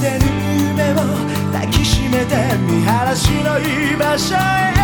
てる夢を抱きしめて見晴らしのいい場所へ